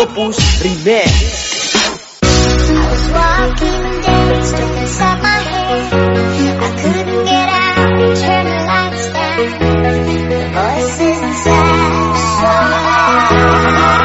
Opus Remix. I was walking stuck inside my head. I couldn't get out, turn the lights down. The voices inside so loud.